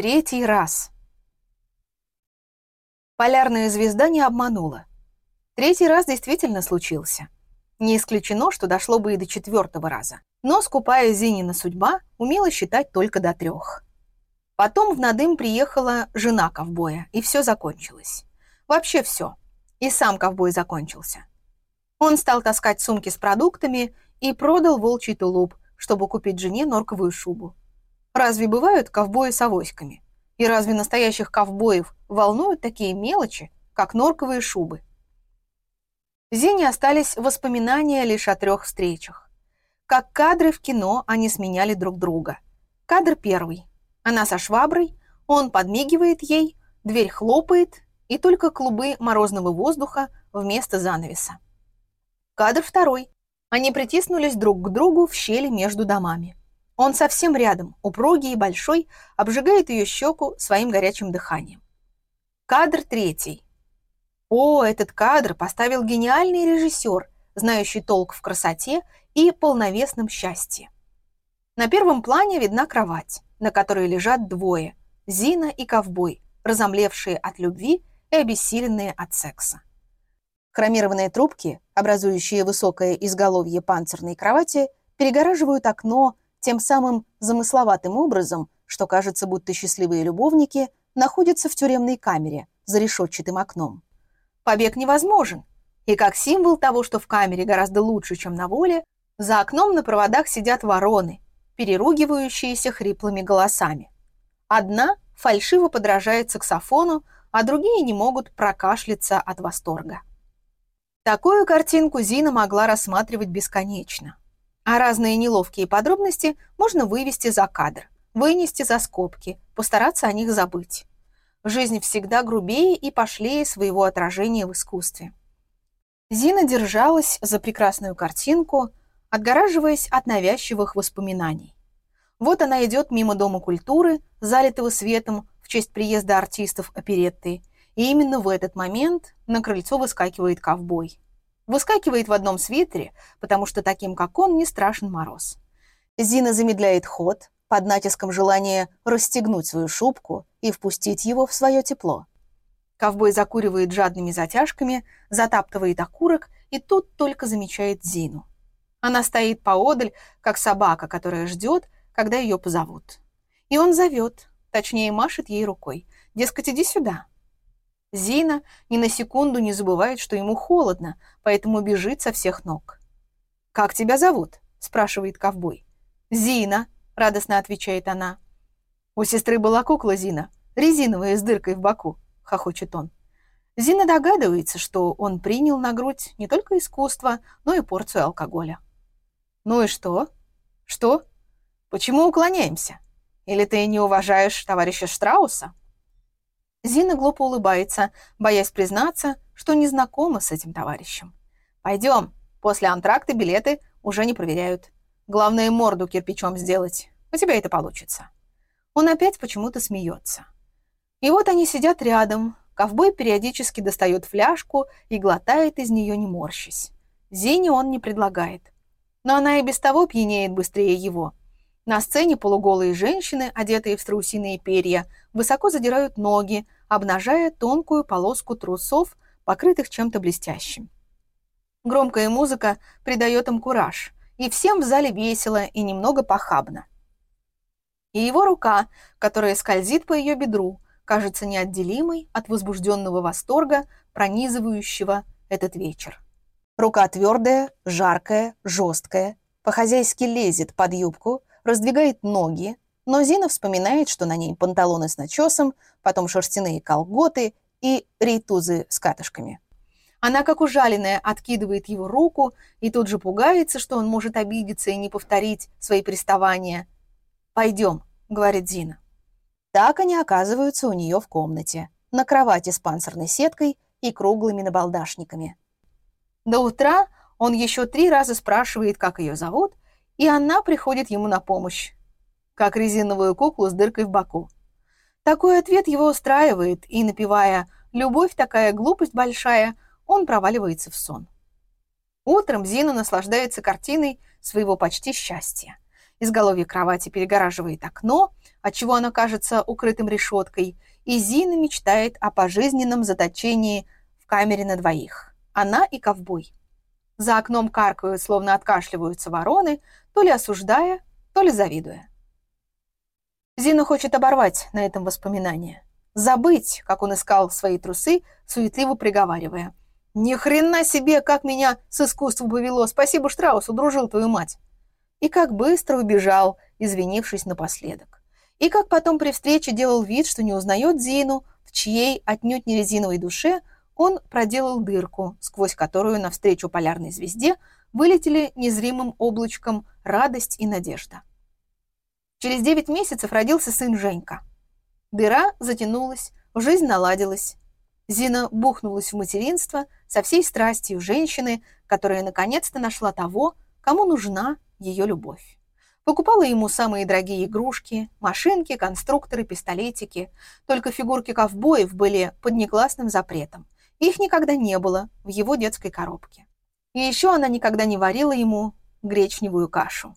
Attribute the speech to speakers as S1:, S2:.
S1: Третий раз. Полярная звезда не обманула. Третий раз действительно случился. Не исключено, что дошло бы и до четвертого раза. Но скупая Зинина судьба умела считать только до трех. Потом в Надым приехала жена ковбоя, и все закончилось. Вообще все. И сам ковбой закончился. Он стал таскать сумки с продуктами и продал волчий тулуп, чтобы купить жене норковую шубу. Разве бывают ковбои с авоськами? И разве настоящих ковбоев волнуют такие мелочи, как норковые шубы? Зине остались воспоминания лишь о трех встречах. Как кадры в кино они сменяли друг друга. Кадр первый. Она со шваброй, он подмигивает ей, дверь хлопает, и только клубы морозного воздуха вместо занавеса. Кадр второй. Они притиснулись друг к другу в щели между домами. Он совсем рядом, упругий и большой, обжигает ее щеку своим горячим дыханием. Кадр третий. О, этот кадр поставил гениальный режиссер, знающий толк в красоте и полновесном счастье. На первом плане видна кровать, на которой лежат двое – Зина и ковбой, разомлевшие от любви и обессиленные от секса. Хромированные трубки, образующие высокое изголовье панцирной кровати, перегораживают окно тем самым замысловатым образом, что кажется, будто счастливые любовники находятся в тюремной камере за решетчатым окном. Побег невозможен, и как символ того, что в камере гораздо лучше, чем на воле, за окном на проводах сидят вороны, переругивающиеся хриплыми голосами. Одна фальшиво подражает саксофону, а другие не могут прокашляться от восторга. Такую картинку Зина могла рассматривать бесконечно а разные неловкие подробности можно вывести за кадр, вынести за скобки, постараться о них забыть. Жизнь всегда грубее и пошлее своего отражения в искусстве. Зина держалась за прекрасную картинку, отгораживаясь от навязчивых воспоминаний. Вот она идет мимо Дома культуры, залитого светом в честь приезда артистов оперетты, и именно в этот момент на крыльцо выскакивает ковбой. Выскакивает в одном свитере, потому что таким, как он, не страшен мороз. Зина замедляет ход под натиском желания расстегнуть свою шубку и впустить его в свое тепло. Ковбой закуривает жадными затяжками, затаптывает окурок и тут только замечает Зину. Она стоит поодаль, как собака, которая ждет, когда ее позовут. И он зовет, точнее машет ей рукой. Дескать, иди сюда. Зина ни на секунду не забывает, что ему холодно, поэтому бежит со всех ног. «Как тебя зовут?» – спрашивает ковбой. «Зина», – радостно отвечает она. «У сестры была кукла Зина, резиновая с дыркой в боку», – хохочет он. Зина догадывается, что он принял на грудь не только искусство, но и порцию алкоголя. «Ну и что? Что? Почему уклоняемся? Или ты не уважаешь товарища Штрауса?» Зина глупо улыбается, боясь признаться, что не знакома с этим товарищем. «Пойдем. После антракта билеты уже не проверяют. Главное, морду кирпичом сделать. У тебя это получится». Он опять почему-то смеется. И вот они сидят рядом. Ковбой периодически достает фляжку и глотает из нее, не морщись. Зине он не предлагает. Но она и без того пьянеет быстрее его. На сцене полуголые женщины, одетые в страусиные перья, высоко задирают ноги, обнажая тонкую полоску трусов, покрытых чем-то блестящим. Громкая музыка придает им кураж, и всем в зале весело и немного похабно. И его рука, которая скользит по ее бедру, кажется неотделимой от возбужденного восторга, пронизывающего этот вечер. Рука твердая, жаркая, жесткая, по-хозяйски лезет под юбку, раздвигает ноги, но Зина вспоминает, что на ней панталоны с начесом, потом шерстяные колготы и рейтузы с катышками. Она, как ужаленная, откидывает его руку и тут же пугается, что он может обидеться и не повторить свои приставания. «Пойдем», — говорит Зина. Так они оказываются у нее в комнате, на кровати с панцирной сеткой и круглыми набалдашниками. До утра он еще три раза спрашивает, как ее зовут, и она приходит ему на помощь, как резиновую куклу с дыркой в боку. Такой ответ его устраивает, и, напевая «Любовь такая, глупость большая», он проваливается в сон. Утром Зина наслаждается картиной своего почти счастья. Изголовье кровати перегораживает окно, отчего оно кажется укрытым решеткой, и Зина мечтает о пожизненном заточении в камере на двоих. Она и ковбой. За окном каркают, словно откашливаются вороны, то ли осуждая, то ли завидуя. Зина хочет оборвать на этом воспоминание. Забыть, как он искал свои трусы, суетливо приговаривая. «Ни хрена себе, как меня с искусством повело! Спасибо, Штраус, удружил твою мать!» И как быстро убежал, извинившись напоследок. И как потом при встрече делал вид, что не узнает Зину, в чьей отнюдь не резиновой душе он проделал дырку, сквозь которую навстречу полярной звезде вылетели незримым облачком радость и надежда. Через девять месяцев родился сын Женька. Дыра затянулась, жизнь наладилась. Зина бухнулась в материнство со всей страстью женщины, которая наконец-то нашла того, кому нужна ее любовь. Покупала ему самые дорогие игрушки, машинки, конструкторы, пистолетики. Только фигурки ковбоев были под негласным запретом. Их никогда не было в его детской коробке. И еще она никогда не варила ему гречневую кашу.